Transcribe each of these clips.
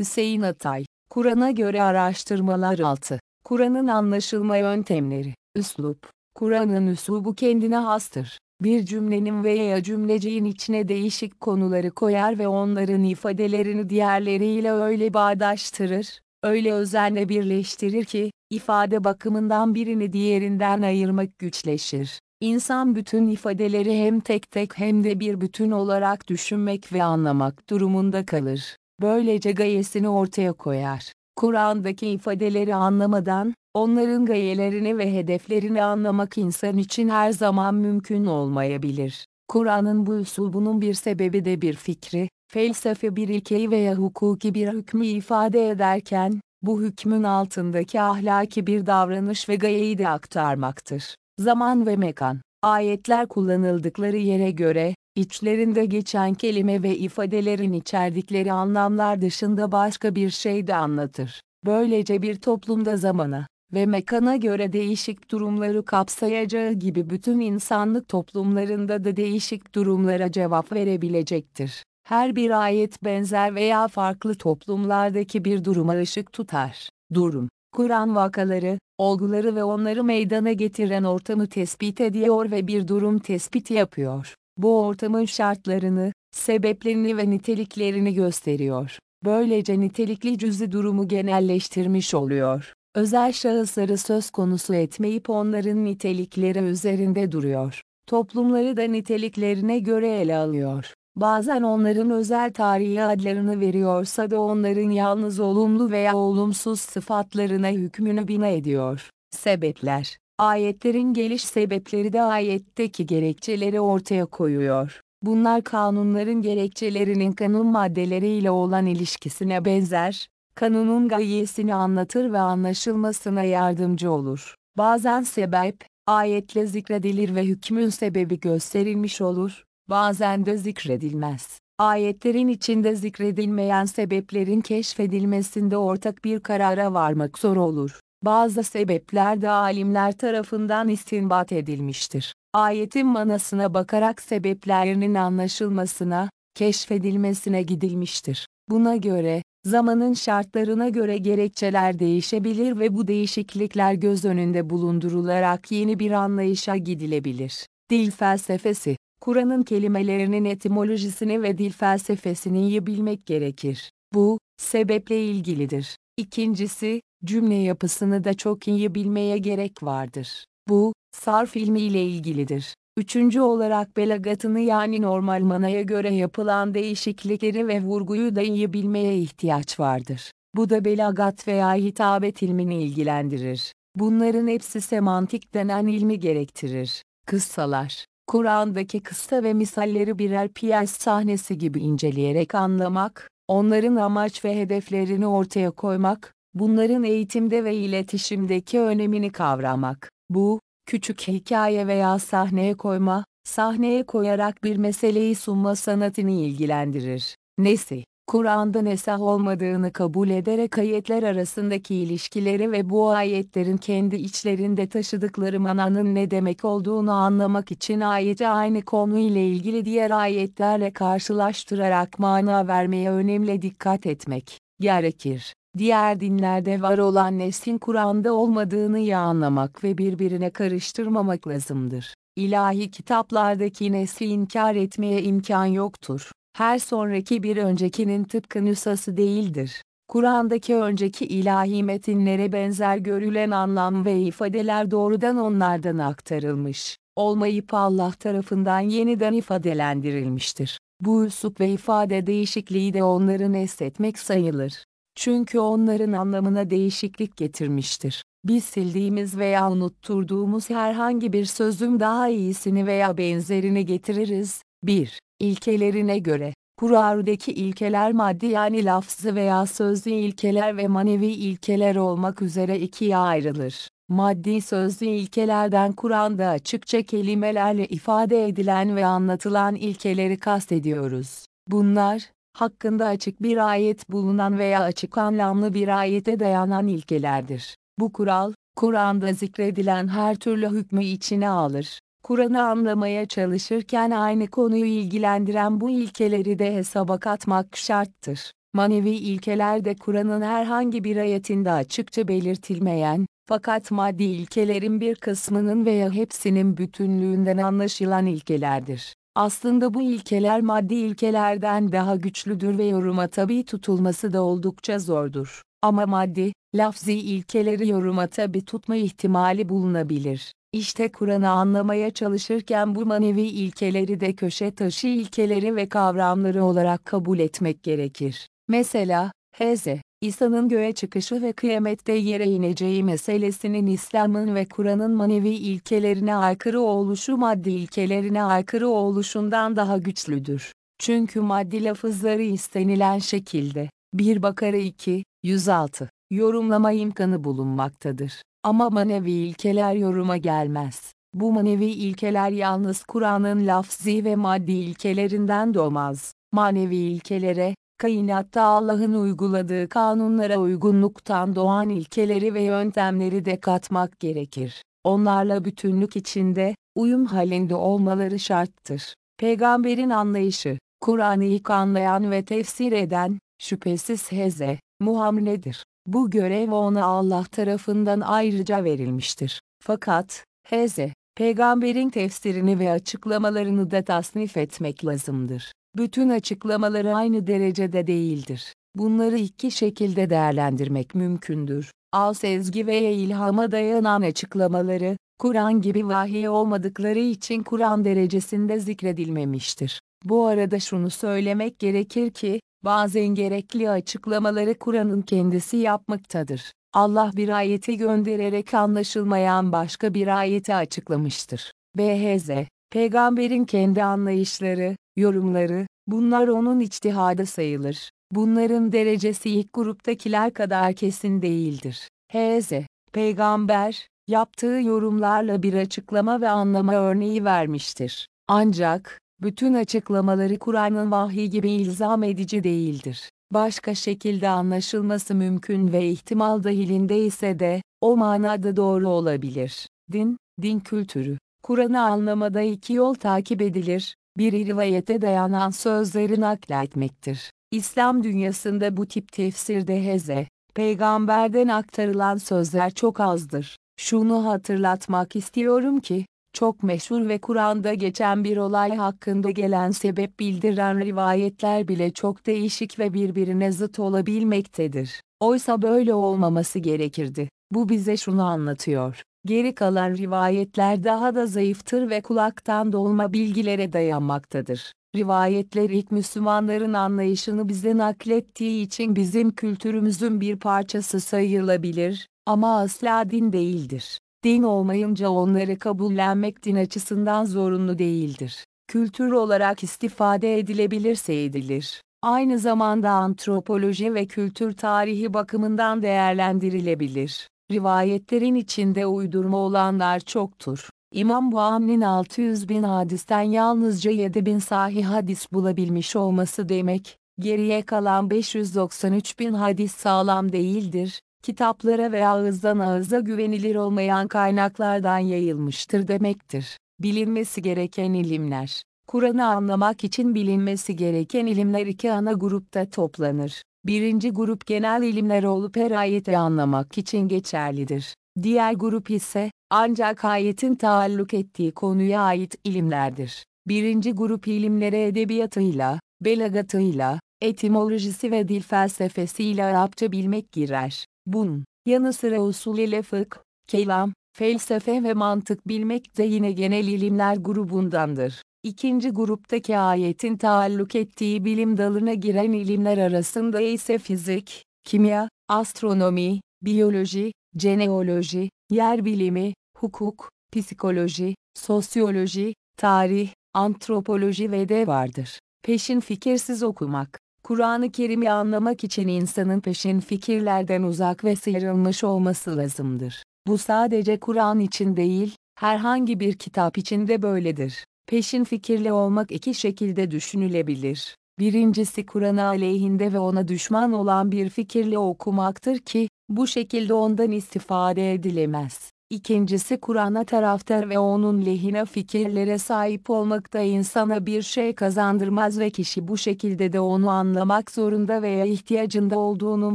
Hüseyin Atay, Kur'an'a göre araştırmalar 6. Kur'an'ın anlaşılma yöntemleri, üslup. Kur'an'ın üslubu kendine hastır. Bir cümlenin veya cümleciğin içine değişik konuları koyar ve onların ifadelerini diğerleriyle öyle bağdaştırır, öyle özenle birleştirir ki, ifade bakımından birini diğerinden ayırmak güçleşir. İnsan bütün ifadeleri hem tek tek hem de bir bütün olarak düşünmek ve anlamak durumunda kalır. Böylece gayesini ortaya koyar. Kur'an'daki ifadeleri anlamadan, onların gayelerini ve hedeflerini anlamak insan için her zaman mümkün olmayabilir. Kur'an'ın bu üslubunun bir sebebi de bir fikri, felsefe bir ilkeyi veya hukuki bir hükmü ifade ederken, bu hükmün altındaki ahlaki bir davranış ve gayeyi de aktarmaktır. Zaman ve mekan, ayetler kullanıldıkları yere göre, içlerinde geçen kelime ve ifadelerin içerdikleri anlamlar dışında başka bir şey de anlatır. Böylece bir toplumda zamana ve mekana göre değişik durumları kapsayacağı gibi bütün insanlık toplumlarında da değişik durumlara cevap verebilecektir. Her bir ayet benzer veya farklı toplumlardaki bir duruma ışık tutar. Durum, Kur'an vakaları, olguları ve onları meydana getiren ortamı tespit ediyor ve bir durum tespiti yapıyor. Bu ortamın şartlarını, sebeplerini ve niteliklerini gösteriyor. Böylece nitelikli cüzi durumu genelleştirmiş oluyor. Özel şahısları söz konusu etmeyip onların nitelikleri üzerinde duruyor. Toplumları da niteliklerine göre ele alıyor. Bazen onların özel tarihi adlarını veriyorsa da onların yalnız olumlu veya olumsuz sıfatlarına hükmünü bina ediyor. Sebepler Ayetlerin geliş sebepleri de ayetteki gerekçeleri ortaya koyuyor. Bunlar kanunların gerekçelerinin kanun maddeleriyle olan ilişkisine benzer, kanunun gayesini anlatır ve anlaşılmasına yardımcı olur. Bazen sebep, ayetle zikredilir ve hükmün sebebi gösterilmiş olur, bazen de zikredilmez. Ayetlerin içinde zikredilmeyen sebeplerin keşfedilmesinde ortak bir karara varmak zor olur. Bazı sebepler de alimler tarafından istinbat edilmiştir. Ayetin manasına bakarak sebeplerinin anlaşılmasına, keşfedilmesine gidilmiştir. Buna göre, zamanın şartlarına göre gerekçeler değişebilir ve bu değişiklikler göz önünde bulundurularak yeni bir anlayışa gidilebilir. Dil felsefesi Kur'an'ın kelimelerinin etimolojisini ve dil felsefesini iyi bilmek gerekir. Bu, sebeple ilgilidir. İkincisi, cümle yapısını da çok iyi bilmeye gerek vardır. Bu, sarf ilmiyle ilgilidir. Üçüncü olarak belagatını yani normal manaya göre yapılan değişiklikleri ve vurguyu da iyi bilmeye ihtiyaç vardır. Bu da belagat veya hitabet ilmini ilgilendirir. Bunların hepsi semantik denen ilmi gerektirir. Kıssalar Kur'an'daki kıssa ve misalleri birer piyes sahnesi gibi inceleyerek anlamak, onların amaç ve hedeflerini ortaya koymak, bunların eğitimde ve iletişimdeki önemini kavramak. Bu, küçük hikaye veya sahneye koyma, sahneye koyarak bir meseleyi sunma sanatını ilgilendirir. Nesi, Kur'an'da nesah olmadığını kabul ederek ayetler arasındaki ilişkileri ve bu ayetlerin kendi içlerinde taşıdıkları mananın ne demek olduğunu anlamak için ayeti aynı konu ile ilgili diğer ayetlerle karşılaştırarak mana vermeye önemli dikkat etmek gerekir. Diğer dinlerde var olan neslin Kur'an'da olmadığını iyi anlamak ve birbirine karıştırmamak lazımdır. İlahi kitaplardaki nesli inkar etmeye imkan yoktur her sonraki bir öncekinin tıpkı nüshası değildir. Kur'an'daki önceki ilahi metinlere benzer görülen anlam ve ifadeler doğrudan onlardan aktarılmış, olmayıp Allah tarafından yeniden ifadelendirilmiştir. Bu üslup ve ifade değişikliği de onları nesletmek sayılır. Çünkü onların anlamına değişiklik getirmiştir. Biz sildiğimiz veya unutturduğumuz herhangi bir sözün daha iyisini veya benzerini getiririz. 1 ilkelerine göre, Kur'an'daki ilkeler maddi yani lafzı veya sözlü ilkeler ve manevi ilkeler olmak üzere ikiye ayrılır. Maddi sözlü ilkelerden Kur'an'da açıkça kelimelerle ifade edilen ve anlatılan ilkeleri kastediyoruz. Bunlar, hakkında açık bir ayet bulunan veya açık anlamlı bir ayete dayanan ilkelerdir. Bu kural, Kur'an'da zikredilen her türlü hükmü içine alır. Kur'an'ı anlamaya çalışırken aynı konuyu ilgilendiren bu ilkeleri de hesaba katmak şarttır. Manevi ilkeler de Kur'an'ın herhangi bir ayetinde açıkça belirtilmeyen, fakat maddi ilkelerin bir kısmının veya hepsinin bütünlüğünden anlaşılan ilkelerdir. Aslında bu ilkeler maddi ilkelerden daha güçlüdür ve yoruma tabi tutulması da oldukça zordur. Ama maddi, lafzi ilkeleri yoruma tabi tutma ihtimali bulunabilir. İşte Kur'an'ı anlamaya çalışırken bu manevi ilkeleri de köşe taşı ilkeleri ve kavramları olarak kabul etmek gerekir. Mesela, Hz. İsa'nın göğe çıkışı ve kıyamette yere ineceği meselesinin İslam'ın ve Kur'an'ın manevi ilkelerine aykırı oluşu maddi ilkelerine aykırı oluşundan daha güçlüdür. Çünkü maddi lafızları istenilen şekilde, 1 Bakara 2, 106, yorumlama imkanı bulunmaktadır. Ama manevi ilkeler yoruma gelmez. Bu manevi ilkeler yalnız Kur'an'ın lafzi ve maddi ilkelerinden doğmaz. Manevi ilkelere, kainatta Allah'ın uyguladığı kanunlara uygunluktan doğan ilkeleri ve yöntemleri de katmak gerekir. Onlarla bütünlük içinde, uyum halinde olmaları şarttır. Peygamberin anlayışı, Kur'an'ı ilk anlayan ve tefsir eden, şüphesiz Heze, Muhammed'dir. Bu görev ona Allah tarafından ayrıca verilmiştir. Fakat, Heze, peygamberin tefsirini ve açıklamalarını da tasnif etmek lazımdır. Bütün açıklamaları aynı derecede değildir. Bunları iki şekilde değerlendirmek mümkündür. Al sezgi veya ilhama dayanan açıklamaları, Kur'an gibi vahiy olmadıkları için Kur'an derecesinde zikredilmemiştir. Bu arada şunu söylemek gerekir ki, bazen gerekli açıklamaları Kur'an'ın kendisi yapmaktadır. Allah bir ayeti göndererek anlaşılmayan başka bir ayeti açıklamıştır. BHZ, peygamberin kendi anlayışları, yorumları, bunlar onun içtihadı sayılır. Bunların derecesi ilk gruptakiler kadar kesin değildir. H.Z. Peygamber, yaptığı yorumlarla bir açıklama ve anlama örneği vermiştir. Ancak, bütün açıklamaları Kur'an'ın vahyi gibi ilzam edici değildir. Başka şekilde anlaşılması mümkün ve ihtimal dahilinde ise de, o manada doğru olabilir. Din, din kültürü. Kur'an'ı anlamada iki yol takip edilir, biri rivayete dayanan sözleri nakletmektir. İslam dünyasında bu tip tefsirde heze, peygamberden aktarılan sözler çok azdır. Şunu hatırlatmak istiyorum ki, çok meşhur ve Kur'an'da geçen bir olay hakkında gelen sebep bildiren rivayetler bile çok değişik ve birbirine zıt olabilmektedir. Oysa böyle olmaması gerekirdi. Bu bize şunu anlatıyor. Geri kalan rivayetler daha da zayıftır ve kulaktan dolma bilgilere dayanmaktadır. Rivayetler ilk Müslümanların anlayışını bize naklettiği için bizim kültürümüzün bir parçası sayılabilir, ama asla din değildir. Din olmayınca onları kabullenmek din açısından zorunlu değildir. Kültür olarak istifade edilebilirse edilir. Aynı zamanda antropoloji ve kültür tarihi bakımından değerlendirilebilir. Rivayetlerin içinde uydurma olanlar çoktur. İmam Buham'nin 600 bin hadisten yalnızca 7 bin sahih hadis bulabilmiş olması demek, geriye kalan 593 bin hadis sağlam değildir, kitaplara ve ağızdan ağıza güvenilir olmayan kaynaklardan yayılmıştır demektir. Bilinmesi gereken ilimler Kur'an'ı anlamak için bilinmesi gereken ilimler iki ana grupta toplanır. Birinci grup genel ilimler olup her ayeti anlamak için geçerlidir. Diğer grup ise, ancak ayetin taalluk ettiği konuya ait ilimlerdir. Birinci grup ilimlere edebiyatıyla, belagatıyla, etimolojisi ve dil felsefesiyle Arapça bilmek girer. Bunun yanı sıra usul ile fıkh, kelam, felsefe ve mantık bilmek de yine genel ilimler grubundandır. İkinci gruptaki ayetin taalluk ettiği bilim dalına giren ilimler arasında ise fizik, kimya, astronomi, biyoloji, genealoji, yer bilimi, hukuk, psikoloji, sosyoloji, tarih, antropoloji ve de vardır. Peşin fikirsiz okumak. Kur'an-ı Kerim'i anlamak için insanın peşin fikirlerden uzak ve sıyrılmış olması lazımdır. Bu sadece Kur'an için değil, herhangi bir kitap için de böyledir. Peşin fikirli olmak iki şekilde düşünülebilir. Birincisi Kur'an'a aleyhinde ve ona düşman olan bir fikirle okumaktır ki, bu şekilde ondan istifade edilemez. İkincisi Kur'an'a taraftar ve onun lehine fikirlere sahip olmak da insana bir şey kazandırmaz ve kişi bu şekilde de onu anlamak zorunda veya ihtiyacında olduğunun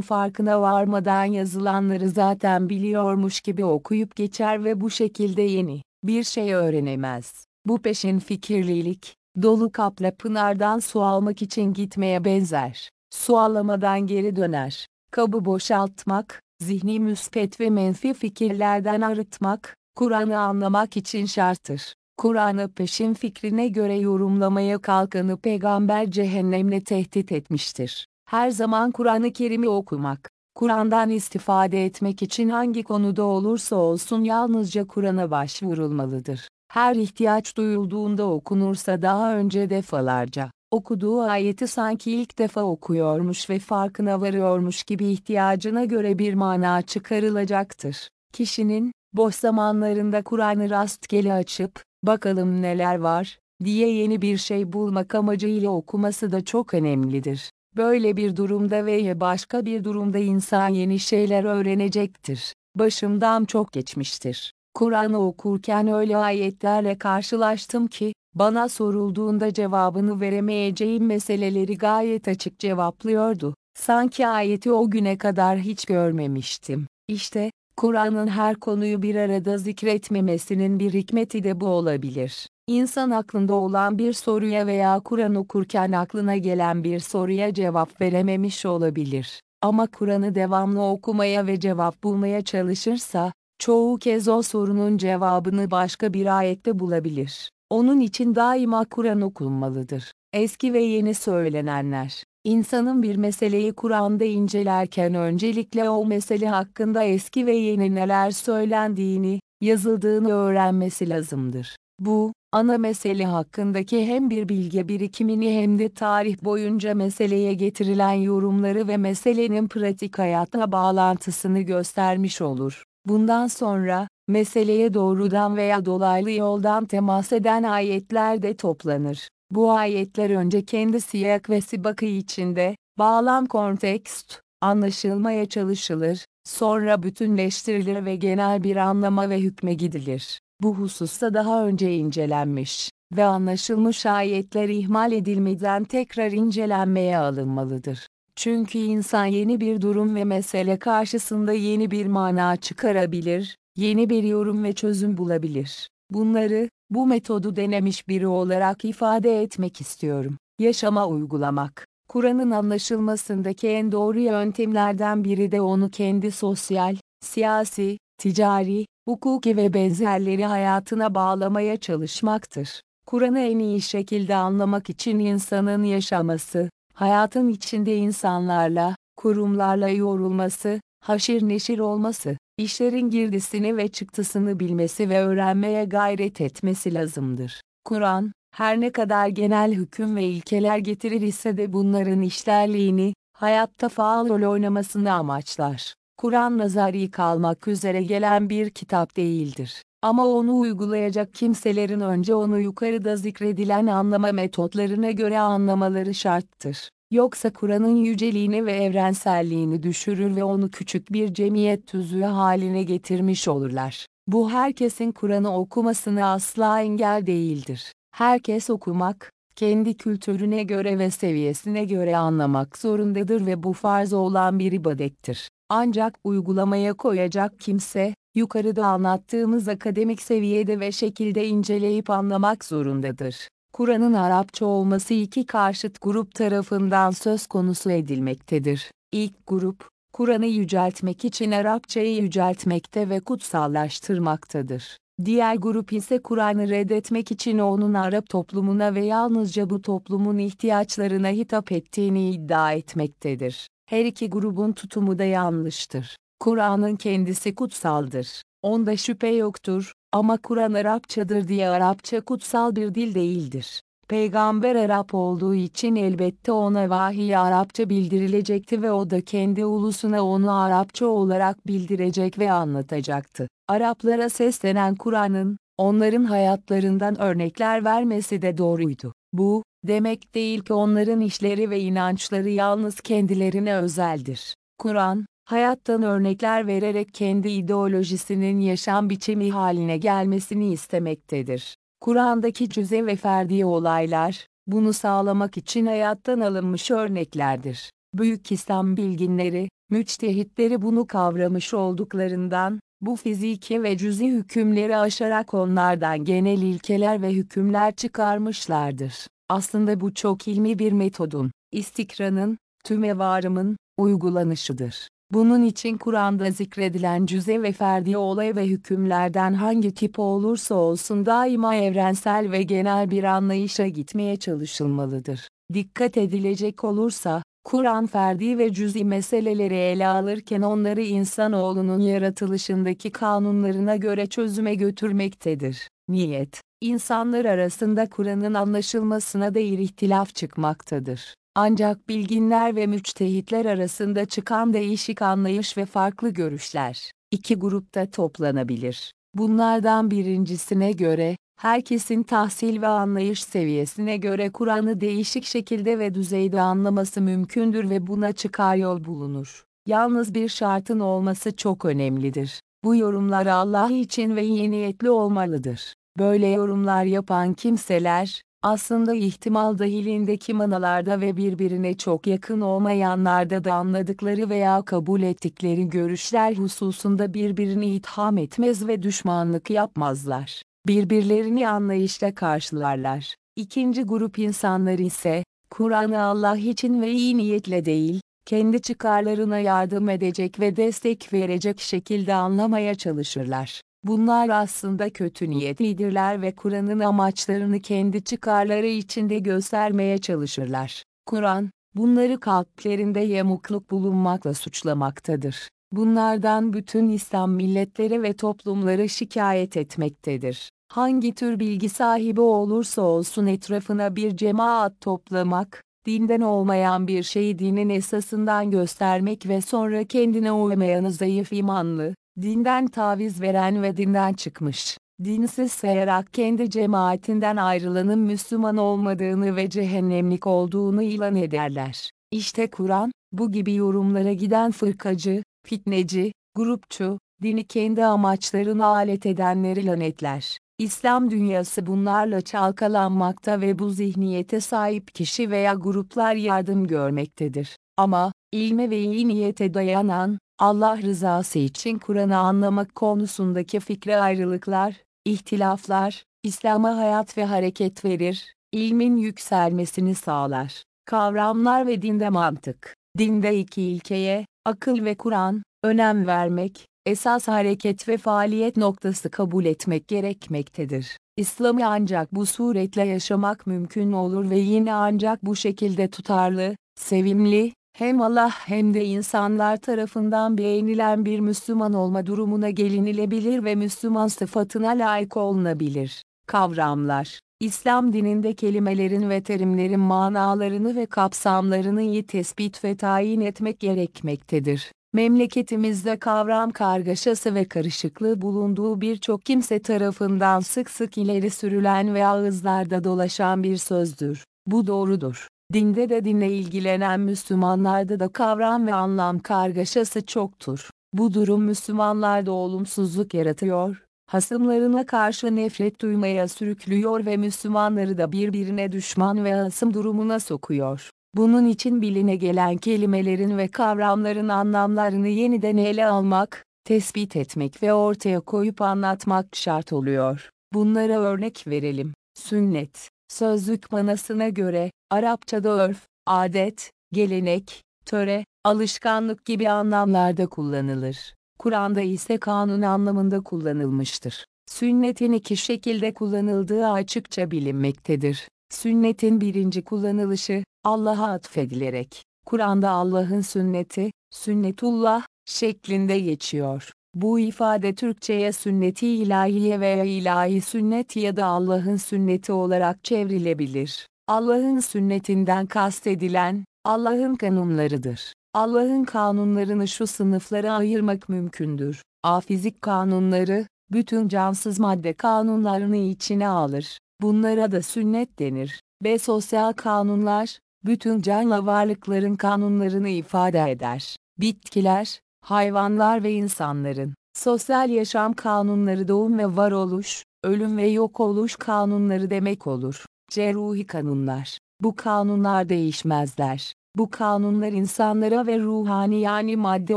farkına varmadan yazılanları zaten biliyormuş gibi okuyup geçer ve bu şekilde yeni bir şey öğrenemez. Bu peşin fikirlilik, dolu kapla pınardan su almak için gitmeye benzer. Su alamadan geri döner. Kabı boşaltmak, zihni müspet ve menfi fikirlerden arıtmak, Kur'an'ı anlamak için şarttır. Kur'an'ı peşin fikrine göre yorumlamaya kalkanı peygamber cehennemle tehdit etmiştir. Her zaman Kur'an-ı Kerim'i okumak, Kur'an'dan istifade etmek için hangi konuda olursa olsun yalnızca Kur'an'a başvurulmalıdır. Her ihtiyaç duyulduğunda okunursa daha önce defalarca, okuduğu ayeti sanki ilk defa okuyormuş ve farkına varıyormuş gibi ihtiyacına göre bir mana çıkarılacaktır. Kişinin, boş zamanlarında Kur'an'ı rastgele açıp, bakalım neler var, diye yeni bir şey bulmak amacıyla okuması da çok önemlidir. Böyle bir durumda veya başka bir durumda insan yeni şeyler öğrenecektir. Başımdan çok geçmiştir. Kur'an'ı okurken öyle ayetlerle karşılaştım ki, bana sorulduğunda cevabını veremeyeceğim meseleleri gayet açık cevaplıyordu. Sanki ayeti o güne kadar hiç görmemiştim. İşte, Kur'an'ın her konuyu bir arada zikretmemesinin bir hikmeti de bu olabilir. İnsan aklında olan bir soruya veya Kur'an okurken aklına gelen bir soruya cevap verememiş olabilir. Ama Kur'an'ı devamlı okumaya ve cevap bulmaya çalışırsa, çoğu kez o sorunun cevabını başka bir ayette bulabilir. Onun için daima Kur'an okunmalıdır. Eski ve yeni söylenenler. İnsanın bir meseleyi Kur'an'da incelerken öncelikle o mesele hakkında eski ve yeni neler söylendiğini, yazıldığını öğrenmesi lazımdır. Bu, ana mesele hakkındaki hem bir bilgi birikimini hem de tarih boyunca meseleye getirilen yorumları ve meselenin pratik hayata bağlantısını göstermiş olur. Bundan sonra, meseleye doğrudan veya dolaylı yoldan temas eden ayetler de toplanır. Bu ayetler önce kendi siyak ve sibakı içinde, bağlam kontekst, anlaşılmaya çalışılır, sonra bütünleştirilir ve genel bir anlama ve hükme gidilir. Bu hususta daha önce incelenmiş ve anlaşılmış ayetler ihmal edilmeden tekrar incelenmeye alınmalıdır. Çünkü insan yeni bir durum ve mesele karşısında yeni bir mana çıkarabilir, yeni bir yorum ve çözüm bulabilir. Bunları, bu metodu denemiş biri olarak ifade etmek istiyorum. Yaşama uygulamak. Kur'an'ın anlaşılmasındaki en doğru yöntemlerden biri de onu kendi sosyal, siyasi, ticari, hukuki ve benzerleri hayatına bağlamaya çalışmaktır. Kur'an'ı en iyi şekilde anlamak için insanın yaşaması, hayatın içinde insanlarla, kurumlarla yorulması, haşir neşir olması, işlerin girdisini ve çıktısını bilmesi ve öğrenmeye gayret etmesi lazımdır. Kur'an, her ne kadar genel hüküm ve ilkeler getirir ise de bunların işlerliğini, hayatta faal rol oynamasını amaçlar. Kur'an nazari kalmak üzere gelen bir kitap değildir. Ama onu uygulayacak kimselerin önce onu yukarıda zikredilen anlama metotlarına göre anlamaları şarttır. Yoksa Kur'an'ın yüceliğini ve evrenselliğini düşürür ve onu küçük bir cemiyet tüzüğü haline getirmiş olurlar. Bu herkesin Kur'an'ı okumasına asla engel değildir. Herkes okumak, kendi kültürüne göre ve seviyesine göre anlamak zorundadır ve bu farz olan bir ibadettir. Ancak uygulamaya koyacak kimse, yukarıda anlattığımız akademik seviyede ve şekilde inceleyip anlamak zorundadır. Kur'an'ın Arapça olması iki karşıt grup tarafından söz konusu edilmektedir. İlk grup, Kur'an'ı yüceltmek için Arapçayı yüceltmekte ve kutsallaştırmaktadır. Diğer grup ise Kur'an'ı reddetmek için onun Arap toplumuna ve yalnızca bu toplumun ihtiyaçlarına hitap ettiğini iddia etmektedir. Her iki grubun tutumu da yanlıştır. Kur'an'ın kendisi kutsaldır. Onda şüphe yoktur, ama Kur'an Arapçadır diye Arapça kutsal bir dil değildir. Peygamber Arap olduğu için elbette ona vahiy Arapça bildirilecekti ve o da kendi ulusuna onu Arapça olarak bildirecek ve anlatacaktı. Araplara seslenen Kur'an'ın, onların hayatlarından örnekler vermesi de doğruydu. Bu, demek değil ki onların işleri ve inançları yalnız kendilerine özeldir. Kur'an, hayattan örnekler vererek kendi ideolojisinin yaşam biçimi haline gelmesini istemektedir. Kur'an'daki cüze ve ferdi olaylar, bunu sağlamak için hayattan alınmış örneklerdir. Büyük İslam bilginleri, müçtehitleri bunu kavramış olduklarından, bu fiziki ve cüzi hükümleri aşarak onlardan genel ilkeler ve hükümler çıkarmışlardır. Aslında bu çok ilmi bir metodun, istikranın, tümevarımın, uygulanışıdır. Bunun için Kur'an'da zikredilen cüze ve ferdi olay ve hükümlerden hangi tip olursa olsun daima evrensel ve genel bir anlayışa gitmeye çalışılmalıdır. Dikkat edilecek olursa, Kur'an ferdi ve cüzi meseleleri ele alırken onları insanoğlunun yaratılışındaki kanunlarına göre çözüme götürmektedir. Niyet, insanlar arasında Kur'an'ın anlaşılmasına dair ihtilaf çıkmaktadır. Ancak bilginler ve müçtehitler arasında çıkan değişik anlayış ve farklı görüşler, iki grupta toplanabilir. Bunlardan birincisine göre, herkesin tahsil ve anlayış seviyesine göre Kur'an'ı değişik şekilde ve düzeyde anlaması mümkündür ve buna çıkar yol bulunur. Yalnız bir şartın olması çok önemlidir. Bu yorumlar Allah için ve iyi niyetli olmalıdır. Böyle yorumlar yapan kimseler, aslında ihtimal dahilindeki manalarda ve birbirine çok yakın olmayanlarda da anladıkları veya kabul ettikleri görüşler hususunda birbirini itham etmez ve düşmanlık yapmazlar. Birbirlerini anlayışla karşılarlar. İkinci grup insanlar ise, Kur'an'ı Allah için ve iyi niyetle değil, kendi çıkarlarına yardım edecek ve destek verecek şekilde anlamaya çalışırlar. Bunlar aslında kötü niyetlidirler ve Kur'an'ın amaçlarını kendi çıkarları içinde göstermeye çalışırlar. Kur'an, bunları kalplerinde yamukluk bulunmakla suçlamaktadır. Bunlardan bütün İslam milletleri ve toplumları şikayet etmektedir. Hangi tür bilgi sahibi olursa olsun etrafına bir cemaat toplamak, dinden olmayan bir şeyi dinin esasından göstermek ve sonra kendine uymayanı zayıf imanlı, dinden taviz veren ve dinden çıkmış, dinsiz sayarak kendi cemaatinden ayrılanın Müslüman olmadığını ve cehennemlik olduğunu ilan ederler. İşte Kur'an, bu gibi yorumlara giden fırkacı, fitneci, grupçu, dini kendi amaçlarına alet edenleri lanetler. İslam dünyası bunlarla çalkalanmakta ve bu zihniyete sahip kişi veya gruplar yardım görmektedir. Ama, ilme ve iyi niyete dayanan, Allah rızası için Kur'an'ı anlamak konusundaki fikri ayrılıklar, ihtilaflar, İslam'a hayat ve hareket verir, ilmin yükselmesini sağlar. Kavramlar ve dinde mantık. Dinde iki ilkeye, akıl ve Kur'an, önem vermek, esas hareket ve faaliyet noktası kabul etmek gerekmektedir. İslam'ı ancak bu suretle yaşamak mümkün olur ve yine ancak bu şekilde tutarlı, sevimli, hem Allah hem de insanlar tarafından beğenilen bir Müslüman olma durumuna gelinilebilir ve Müslüman sıfatına layık olunabilir. Kavramlar İslam dininde kelimelerin ve terimlerin manalarını ve kapsamlarını iyi tespit ve tayin etmek gerekmektedir. Memleketimizde kavram kargaşası ve karışıklığı bulunduğu birçok kimse tarafından sık sık ileri sürülen ve ağızlarda dolaşan bir sözdür. Bu doğrudur. Dinde de dinle ilgilenen Müslümanlarda da kavram ve anlam kargaşası çoktur. Bu durum Müslümanlarda olumsuzluk yaratıyor, hasımlarına karşı nefret duymaya sürüklüyor ve Müslümanları da birbirine düşman ve hasım durumuna sokuyor. Bunun için biline gelen kelimelerin ve kavramların anlamlarını yeniden ele almak, tespit etmek ve ortaya koyup anlatmak şart oluyor. Bunlara örnek verelim. Sünnet, sözlük manasına göre, Arapçada örf, adet, gelenek, töre, alışkanlık gibi anlamlarda kullanılır. Kur'an'da ise kanun anlamında kullanılmıştır. Sünnetin iki şekilde kullanıldığı açıkça bilinmektedir. Sünnetin birinci kullanılışı, Allah'a atfedilerek, Kur'an'da Allah'ın sünneti, sünnetullah, şeklinde geçiyor. Bu ifade Türkçe'ye sünneti ilahiye veya ilahi sünnet ya da Allah'ın sünneti olarak çevrilebilir. Allah'ın sünnetinden kastedilen, Allah'ın kanunlarıdır. Allah'ın kanunlarını şu sınıflara ayırmak mümkündür. A. Fizik kanunları, bütün cansız madde kanunlarını içine alır. Bunlara da sünnet denir. B. Sosyal kanunlar, bütün canlı varlıkların kanunlarını ifade eder. Bitkiler, hayvanlar ve insanların, sosyal yaşam kanunları doğum ve varoluş, ölüm ve yok oluş kanunları demek olur. Ceruhi kanunlar. Bu kanunlar değişmezler. Bu kanunlar insanlara ve ruhani yani madde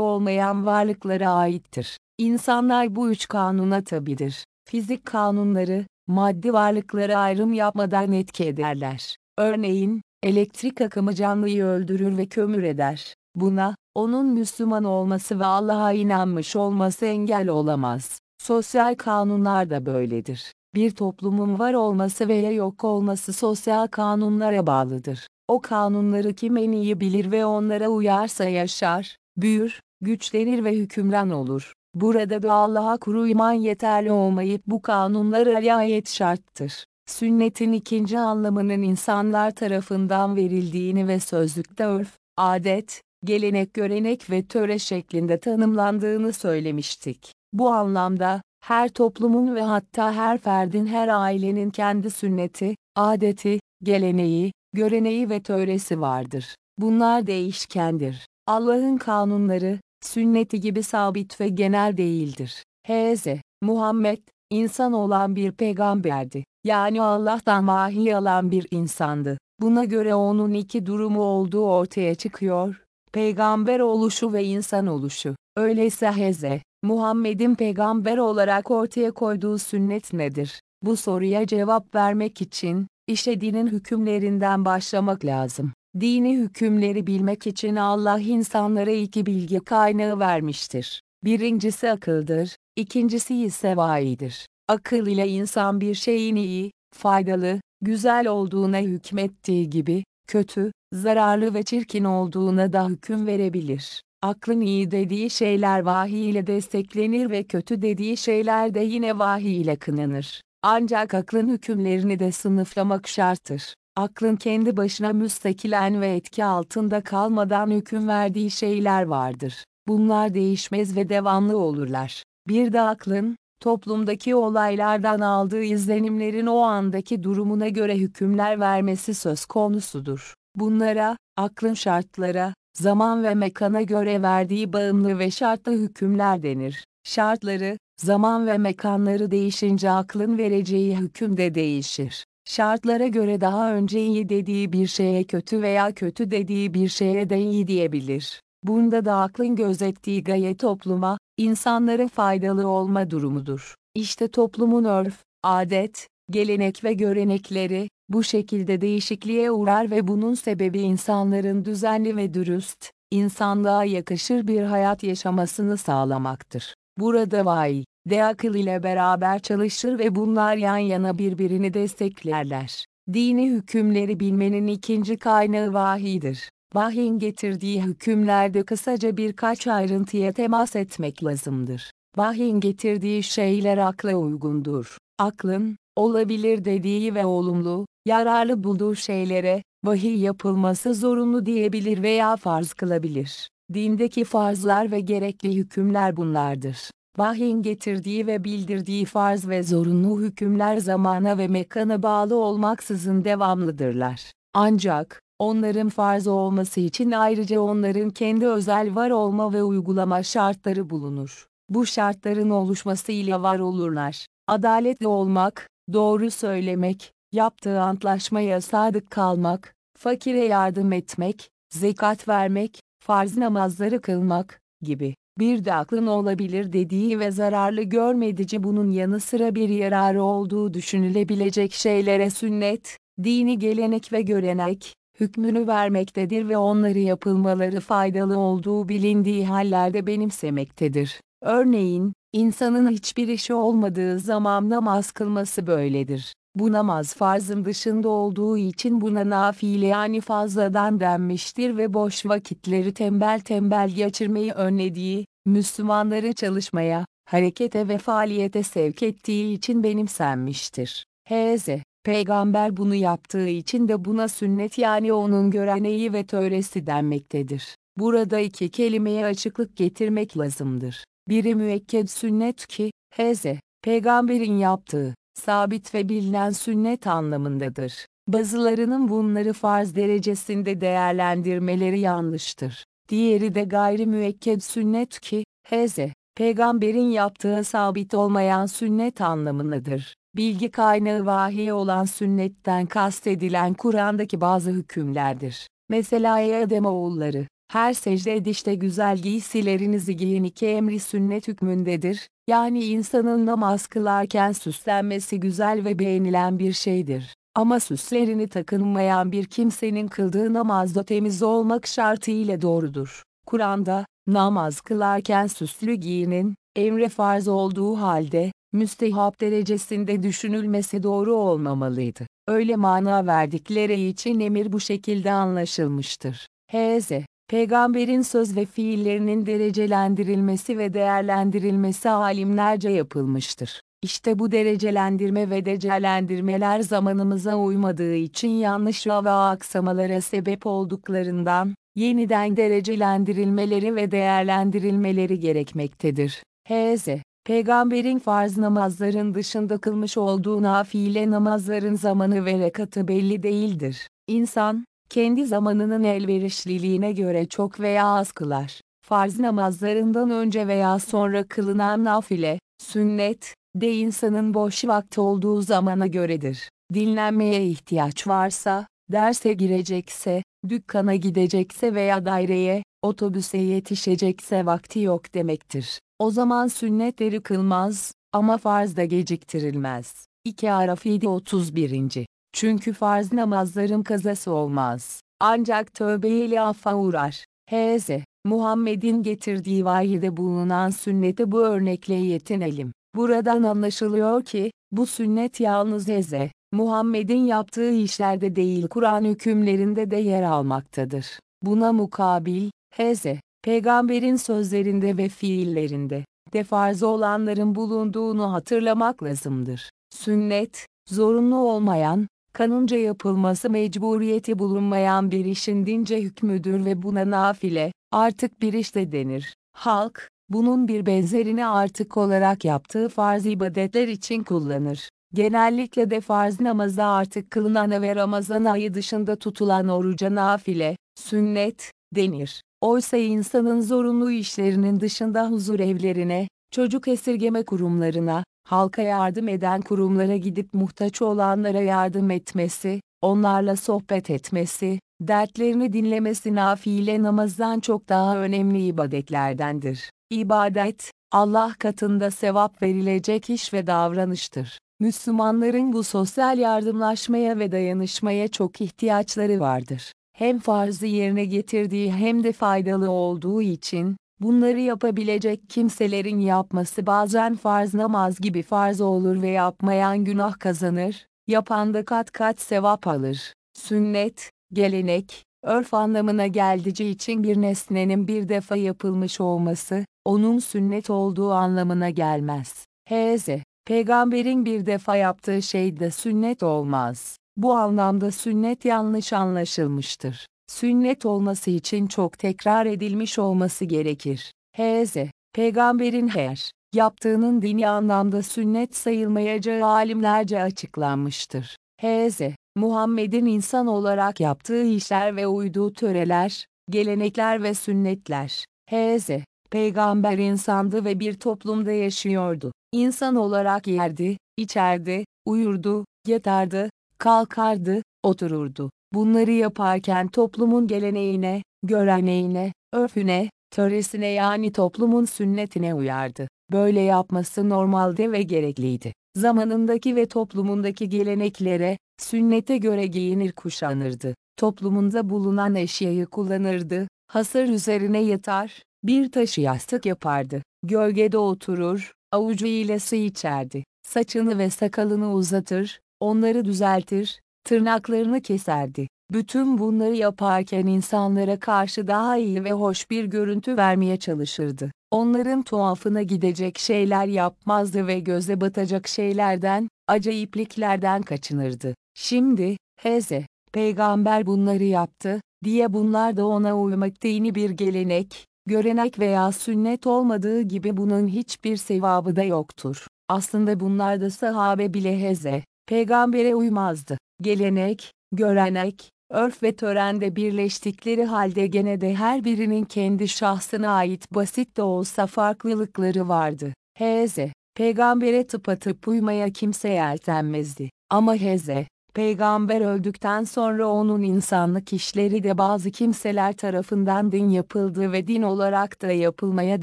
olmayan varlıklara aittir. İnsanlar bu üç kanuna tabidir. Fizik kanunları, maddi varlıklara ayrım yapmadan etki ederler. Örneğin, elektrik akımı canlıyı öldürür ve kömür eder. Buna, onun Müslüman olması ve Allah'a inanmış olması engel olamaz. Sosyal kanunlar da böyledir. Bir toplumun var olması veya yok olması sosyal kanunlara bağlıdır. O kanunları kim en iyi bilir ve onlara uyarsa yaşar, büyür, güçlenir ve hükümran olur. Burada da Allah'a kuru iman yeterli olmayıp bu kanunlara riayet şarttır. Sünnetin ikinci anlamının insanlar tarafından verildiğini ve sözlükte örf, adet, gelenek görenek ve töre şeklinde tanımlandığını söylemiştik. Bu anlamda, her toplumun ve hatta her ferdin her ailenin kendi sünneti, adeti, geleneği, göreneği ve töresi vardır. Bunlar değişkendir. Allah'ın kanunları, sünneti gibi sabit ve genel değildir. H.Z. Muhammed, insan olan bir peygamberdi. Yani Allah'tan vahiy alan bir insandı. Buna göre onun iki durumu olduğu ortaya çıkıyor. Peygamber oluşu ve insan oluşu. Öyleyse Hz. Muhammed'in peygamber olarak ortaya koyduğu sünnet nedir? Bu soruya cevap vermek için, işte dinin hükümlerinden başlamak lazım. Dini hükümleri bilmek için Allah insanlara iki bilgi kaynağı vermiştir. Birincisi akıldır, ikincisi ise vahidir. Akıl ile insan bir şeyin iyi, faydalı, güzel olduğuna hükmettiği gibi, kötü, zararlı ve çirkin olduğuna da hüküm verebilir. Aklın iyi dediği şeyler vahiy ile desteklenir ve kötü dediği şeyler de yine vahiy ile kınanır. Ancak aklın hükümlerini de sınıflamak şarttır. Aklın kendi başına müstakilen ve etki altında kalmadan hüküm verdiği şeyler vardır. Bunlar değişmez ve devamlı olurlar. Bir de aklın, toplumdaki olaylardan aldığı izlenimlerin o andaki durumuna göre hükümler vermesi söz konusudur. Bunlara, aklın şartlara, zaman ve mekana göre verdiği bağımlı ve şartlı hükümler denir. Şartları, zaman ve mekanları değişince aklın vereceği hüküm de değişir. Şartlara göre daha önce iyi dediği bir şeye kötü veya kötü dediği bir şeye de iyi diyebilir. Bunda da aklın gözettiği gaye topluma, insanlara faydalı olma durumudur. İşte toplumun örf, adet, gelenek ve görenekleri, bu şekilde değişikliğe uğrar ve bunun sebebi insanların düzenli ve dürüst, insanlığa yakışır bir hayat yaşamasını sağlamaktır. Burada vay, de akıl ile beraber çalışır ve bunlar yan yana birbirini desteklerler. Dini hükümleri bilmenin ikinci kaynağı vahidir. Vahyin getirdiği hükümlerde kısaca birkaç ayrıntıya temas etmek lazımdır. Vahyin getirdiği şeyler akla uygundur. Aklın, olabilir dediği ve olumlu, yararlı bulduğu şeylere, vahiy yapılması zorunlu diyebilir veya farz kılabilir. Dindeki farzlar ve gerekli hükümler bunlardır. Vahyin getirdiği ve bildirdiği farz ve zorunlu hükümler zamana ve mekana bağlı olmaksızın devamlıdırlar. Ancak, onların farz olması için ayrıca onların kendi özel var olma ve uygulama şartları bulunur. Bu şartların oluşması ile var olurlar. Adaletli olmak, doğru söylemek, yaptığı antlaşmaya sadık kalmak, fakire yardım etmek, zekat vermek, farz namazları kılmak gibi. Bir de aklın olabilir dediği ve zararlı görmedici bunun yanı sıra bir yararı olduğu düşünülebilecek şeylere sünnet, dini gelenek ve görenek, hükmünü vermektedir ve onları yapılmaları faydalı olduğu bilindiği hallerde benimsemektedir. Örneğin, insanın hiçbir işi olmadığı zaman namaz kılması böyledir. Bu namaz farzın dışında olduğu için buna nafile yani fazladan denmiştir ve boş vakitleri tembel tembel geçirmeyi önlediği, Müslümanları çalışmaya, harekete ve faaliyete sevk ettiği için benimsenmiştir. H.Z. Peygamber bunu yaptığı için de buna sünnet yani onun göreneği ve töresi denmektedir. Burada iki kelimeye açıklık getirmek lazımdır. Biri müekked sünnet ki, Hz. Peygamberin yaptığı, sabit ve bilinen sünnet anlamındadır. Bazılarının bunları farz derecesinde değerlendirmeleri yanlıştır. diğeri de gayri müekked sünnet ki, Hz. Peygamberin yaptığı sabit olmayan sünnet anlamındadır. Bilgi kaynağı vahiy olan sünnetten kastedilen Kur'an'daki bazı hükümlerdir. Mesela Adem oğulları, her secde edişte güzel giysilerinizi giyin iki emri sünnet hükmündedir, yani insanın namaz kılarken süslenmesi güzel ve beğenilen bir şeydir. Ama süslerini takınmayan bir kimsenin kıldığı namazda temiz olmak şartıyla doğrudur. Kur'an'da, namaz kılarken süslü giyinin, emre farz olduğu halde, müstehap derecesinde düşünülmesi doğru olmamalıydı. Öyle mana verdikleri için emir bu şekilde anlaşılmıştır. H.Z. Peygamberin söz ve fiillerinin derecelendirilmesi ve değerlendirilmesi alimlerce yapılmıştır. İşte bu derecelendirme ve değerlendirmeler zamanımıza uymadığı için yanlışa ve aksamalara sebep olduklarından, yeniden derecelendirilmeleri ve değerlendirilmeleri gerekmektedir. H.Z. Peygamberin farz namazların dışında kılmış olduğu nafile namazların zamanı ve rekatı belli değildir. İnsan, kendi zamanının elverişliliğine göre çok veya az kılar. Farz namazlarından önce veya sonra kılınan nafile, sünnet, de insanın boş vakti olduğu zamana göredir. Dinlenmeye ihtiyaç varsa, derse girecekse, dükkana gidecekse veya daireye, otobüse yetişecekse vakti yok demektir. O zaman sünnetleri kılmaz, ama farz da geciktirilmez. 2 Araf 7 31. Çünkü farz namazların kazası olmaz. Ancak tövbe ile affa uğrar. H.Z. Muhammed'in getirdiği vahide bulunan sünnete bu örnekle yetinelim. Buradan anlaşılıyor ki, bu sünnet yalnız Hz. Muhammed'in yaptığı işlerde değil Kur'an hükümlerinde de yer almaktadır. Buna mukabil, Hz. Peygamberin sözlerinde ve fiillerinde, de farz olanların bulunduğunu hatırlamak lazımdır. Sünnet, zorunlu olmayan, kanunca yapılması mecburiyeti bulunmayan bir işin dince hükmüdür ve buna nafile, artık bir işte denir. Halk, bunun bir benzerini artık olarak yaptığı farz ibadetler için kullanır. Genellikle de farz namaza artık kılınan ve Ramazan ayı dışında tutulan oruca nafile, sünnet, denir. Oysa insanın zorunlu işlerinin dışında huzur evlerine, çocuk esirgeme kurumlarına, halka yardım eden kurumlara gidip muhtaç olanlara yardım etmesi, onlarla sohbet etmesi, dertlerini dinlemesi nafile namazdan çok daha önemli ibadetlerdendir. İbadet, Allah katında sevap verilecek iş ve davranıştır. Müslümanların bu sosyal yardımlaşmaya ve dayanışmaya çok ihtiyaçları vardır. Hem farzı yerine getirdiği hem de faydalı olduğu için, bunları yapabilecek kimselerin yapması bazen farz namaz gibi farz olur ve yapmayan günah kazanır, yapan da kat kat sevap alır. Sünnet, gelenek, örf anlamına geldiği için bir nesnenin bir defa yapılmış olması, onun sünnet olduğu anlamına gelmez. H.Z. Peygamberin bir defa yaptığı şey de sünnet olmaz. Bu anlamda sünnet yanlış anlaşılmıştır. Sünnet olması için çok tekrar edilmiş olması gerekir. H.Z. Peygamberin her yaptığının dini anlamda sünnet sayılmayacağı alimlerce açıklanmıştır. H.Z. Muhammed'in insan olarak yaptığı işler ve uyduğu töreler, gelenekler ve sünnetler. H.Z. Peygamber insandı ve bir toplumda yaşıyordu. İnsan olarak yerdi, içerdi, uyurdu, yatardı, kalkardı, otururdu. Bunları yaparken toplumun geleneğine, göreneğine, örfüne, töresine yani toplumun sünnetine uyardı. Böyle yapması normalde ve gerekliydi. Zamanındaki ve toplumundaki geleneklere, sünnete göre giyinir kuşanırdı. Toplumunda bulunan eşyayı kullanırdı, hasır üzerine yatar, bir taşı yastık yapardı. Gölgede oturur, avucu ile su içerdi. Saçını ve sakalını uzatır, onları düzeltir, tırnaklarını keserdi. Bütün bunları yaparken insanlara karşı daha iyi ve hoş bir görüntü vermeye çalışırdı. Onların tuhafına gidecek şeyler yapmazdı ve göze batacak şeylerden, acayipliklerden kaçınırdı. Şimdi, Heze, peygamber bunları yaptı, diye bunlar da ona uymak dini bir gelenek, görenek veya sünnet olmadığı gibi bunun hiçbir sevabı da yoktur. Aslında bunlar da sahabe bile heze, peygambere uymazdı. Gelenek, görenek, örf ve törende birleştikleri halde gene de her birinin kendi şahsına ait basit de olsa farklılıkları vardı. H.Z. Peygambere tıpatıp uymaya kimse yeltenmezdi. Ama H.Z. Peygamber öldükten sonra onun insanlık işleri de bazı kimseler tarafından din yapıldı ve din olarak da yapılmaya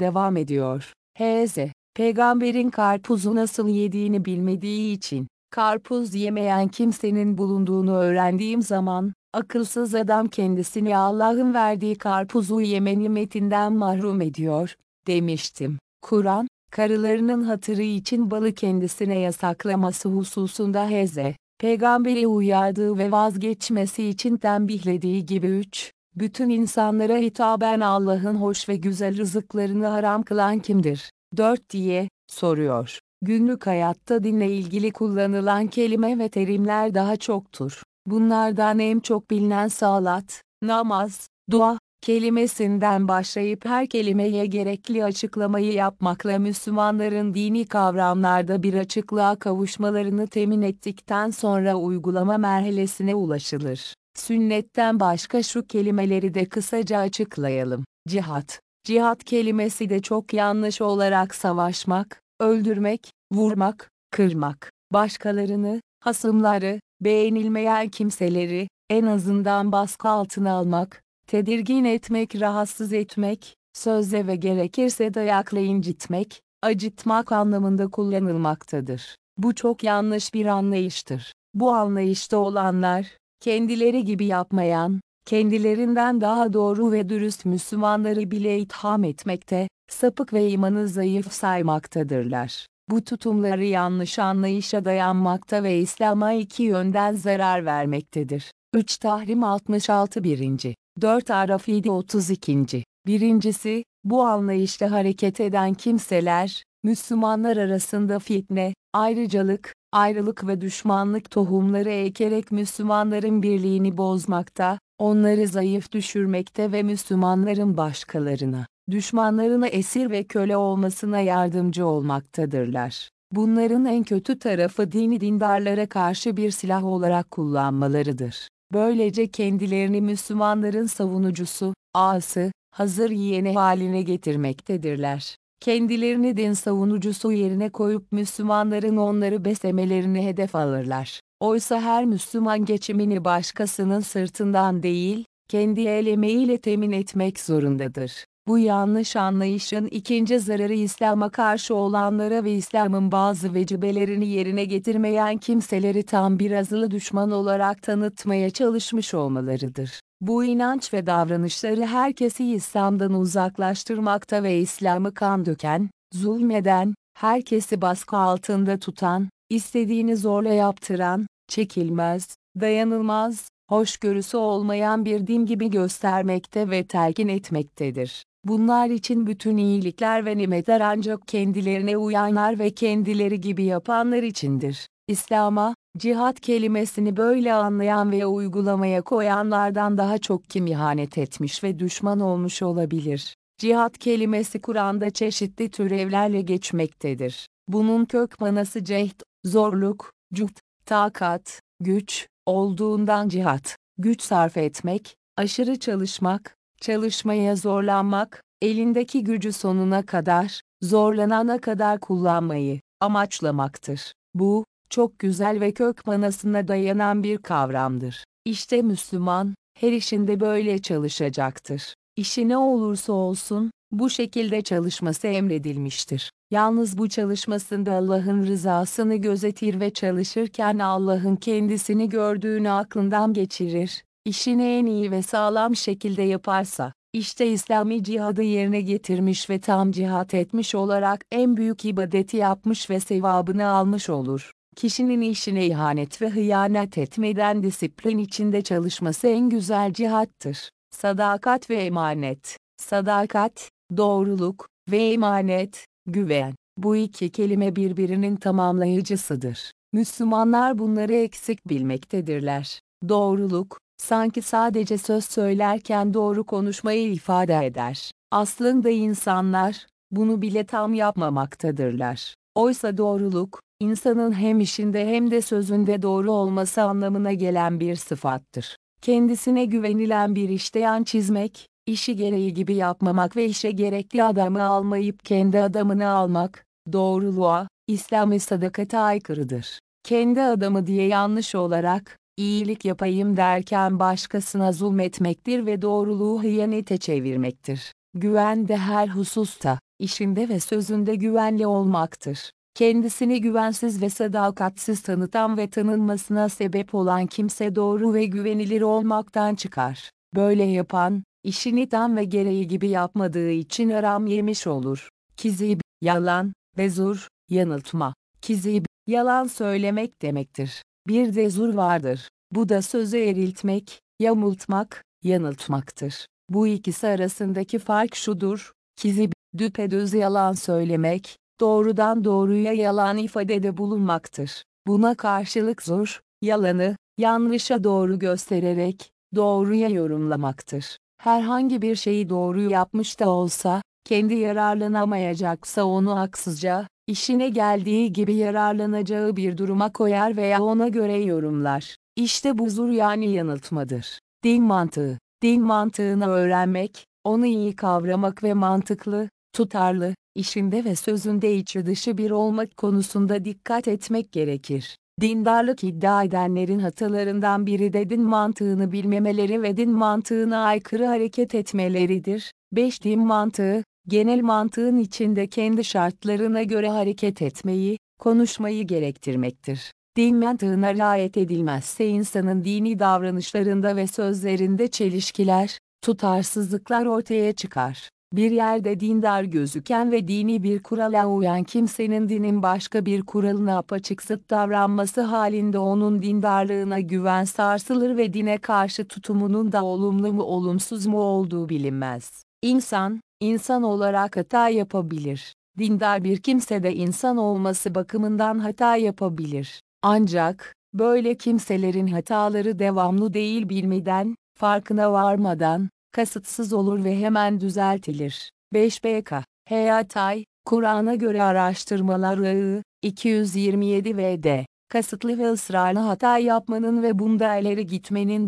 devam ediyor. H.Z. Peygamberin karpuzu nasıl yediğini bilmediği için, karpuz yemeyen kimsenin bulunduğunu öğrendiğim zaman, akılsız adam kendisini Allah'ın verdiği karpuzu yeme nimetinden mahrum ediyor, demiştim. Kur'an, karılarının hatırı için balı kendisine yasaklaması hususunda heze, peygamberi uyardığı ve vazgeçmesi için tembihlediği gibi üç, bütün insanlara hitaben Allah'ın hoş ve güzel rızıklarını haram kılan kimdir? 4 diye soruyor. Günlük hayatta dinle ilgili kullanılan kelime ve terimler daha çoktur. Bunlardan en çok bilinen salat, namaz, dua, kelimesinden başlayıp her kelimeye gerekli açıklamayı yapmakla Müslümanların dini kavramlarda bir açıklığa kavuşmalarını temin ettikten sonra uygulama merhalesine ulaşılır. Sünnetten başka şu kelimeleri de kısaca açıklayalım. Cihat. Cihat kelimesi de çok yanlış olarak savaşmak, öldürmek, vurmak, kırmak, başkalarını, hasımları, beğenilmeyen kimseleri, en azından baskı altına almak, tedirgin etmek, rahatsız etmek, sözle ve gerekirse dayakla incitmek, acıtmak anlamında kullanılmaktadır. Bu çok yanlış bir anlayıştır. Bu anlayışta olanlar, kendileri gibi yapmayan, kendilerinden daha doğru ve dürüst Müslümanları bile itham etmekte, sapık ve imanı zayıf saymaktadırlar. Bu tutumları yanlış anlayışa dayanmakta ve İslam'a iki yönden zarar vermektedir. 3 Tahrim 66 1. 4 Araf 7 32. Birincisi, bu anlayışla hareket eden kimseler, Müslümanlar arasında fitne, ayrıcalık, ayrılık ve düşmanlık tohumları ekerek Müslümanların birliğini bozmakta, onları zayıf düşürmekte ve Müslümanların başkalarına, düşmanlarına esir ve köle olmasına yardımcı olmaktadırlar. Bunların en kötü tarafı dini dindarlara karşı bir silah olarak kullanmalarıdır. Böylece kendilerini Müslümanların savunucusu, ağası, hazır yiyeni haline getirmektedirler. Kendilerini din savunucusu yerine koyup Müslümanların onları beslemelerini hedef alırlar. Oysa her Müslüman geçimini başkasının sırtından değil, kendi el emeğiyle temin etmek zorundadır. Bu yanlış anlayışın ikinci zararı İslam'a karşı olanlara ve İslam'ın bazı vecibelerini yerine getirmeyen kimseleri tam bir azılı düşman olarak tanıtmaya çalışmış olmalarıdır. Bu inanç ve davranışları herkesi İslam'dan uzaklaştırmakta ve İslam'ı kan döken, zulmeden, herkesi baskı altında tutan, istediğini zorla yaptıran, çekilmez, dayanılmaz, hoşgörüsü olmayan bir din gibi göstermekte ve telkin etmektedir. Bunlar için bütün iyilikler ve nimetler ancak kendilerine uyanlar ve kendileri gibi yapanlar içindir. İslam'a, cihat kelimesini böyle anlayan ve uygulamaya koyanlardan daha çok kim ihanet etmiş ve düşman olmuş olabilir. Cihat kelimesi Kur'an'da çeşitli türevlerle geçmektedir. Bunun kök manası cehd, zorluk, cuht, takat, güç, olduğundan cihat, güç sarf etmek, aşırı çalışmak, çalışmaya zorlanmak, elindeki gücü sonuna kadar, zorlanana kadar kullanmayı amaçlamaktır. Bu, çok güzel ve kök manasına dayanan bir kavramdır. İşte Müslüman, her işinde böyle çalışacaktır. İşi ne olursa olsun, bu şekilde çalışması emredilmiştir. Yalnız bu çalışmasında Allah'ın rızasını gözetir ve çalışırken Allah'ın kendisini gördüğünü aklından geçirir. İşini en iyi ve sağlam şekilde yaparsa, işte İslami cihadı yerine getirmiş ve tam cihat etmiş olarak en büyük ibadeti yapmış ve sevabını almış olur. Kişinin işine ihanet ve hıyanet etmeden disiplin içinde çalışması en güzel cihattır. Sadakat ve emanet. Sadakat, doğruluk ve emanet, güven. Bu iki kelime birbirinin tamamlayıcısıdır. Müslümanlar bunları eksik bilmektedirler. Doğruluk, sanki sadece söz söylerken doğru konuşmayı ifade eder. Aslında insanlar, bunu bile tam yapmamaktadırlar. Oysa doğruluk, insanın hem işinde hem de sözünde doğru olması anlamına gelen bir sıfattır. kendisine güvenilen bir işte yan çizmek, işi gereği gibi yapmamak ve işe gerekli adamı almayıp kendi adamını almak, doğruluğa, İslami sadakate aykırıdır. Kendi adamı diye yanlış olarak, iyilik yapayım derken başkasına zulmetmektir ve doğruluğu hıyanete çevirmektir. Güven de her hususta, işinde ve sözünde güvenli olmaktır. Kendisini güvensiz ve sadakatsiz tanıtan ve tanınmasına sebep olan kimse doğru ve güvenilir olmaktan çıkar. Böyle yapan, işini tam ve gereği gibi yapmadığı için aram yemiş olur. Kizib, yalan, ve zur, yanıltma. Kizib, yalan söylemek demektir. Bir de zur vardır. Bu da sözü eriltmek, yamultmak, yanıltmaktır. Bu ikisi arasındaki fark şudur, kizib, düpedöz yalan söylemek, doğrudan doğruya yalan ifadede bulunmaktır. Buna karşılık zur, yalanı, yanlışa doğru göstererek, doğruya yorumlamaktır. Herhangi bir şeyi doğru yapmış da olsa, kendi yararlanamayacaksa onu haksızca, işine geldiği gibi yararlanacağı bir duruma koyar veya ona göre yorumlar. İşte bu zur yani yanıltmadır. Din mantığı. Din mantığını öğrenmek, onu iyi kavramak ve mantıklı, tutarlı, işinde ve sözünde içi dışı bir olmak konusunda dikkat etmek gerekir. Dindarlık iddia edenlerin hatalarından biri de din mantığını bilmemeleri ve din mantığına aykırı hareket etmeleridir. 5. Din mantığı, genel mantığın içinde kendi şartlarına göre hareket etmeyi, konuşmayı gerektirmektir. Din mantığına riayet edilmezse insanın dini davranışlarında ve sözlerinde çelişkiler, tutarsızlıklar ortaya çıkar. Bir yerde dindar gözüken ve dini bir kurala uyan kimsenin dinin başka bir kuralına apaçık zıt davranması halinde onun dindarlığına güven sarsılır ve dine karşı tutumunun da olumlu mu olumsuz mu olduğu bilinmez. İnsan, insan olarak hata yapabilir. Dindar bir kimse de insan olması bakımından hata yapabilir. Ancak, böyle kimselerin hataları devamlı değil bilmeden, farkına varmadan, kasıtsız olur ve hemen düzeltilir. 5 BK, Heyatay, Kur'an'a göre araştırmalar ağı, 227 VD, kasıtlı ve ısrarlı hata yapmanın ve bunda ileri gitmenin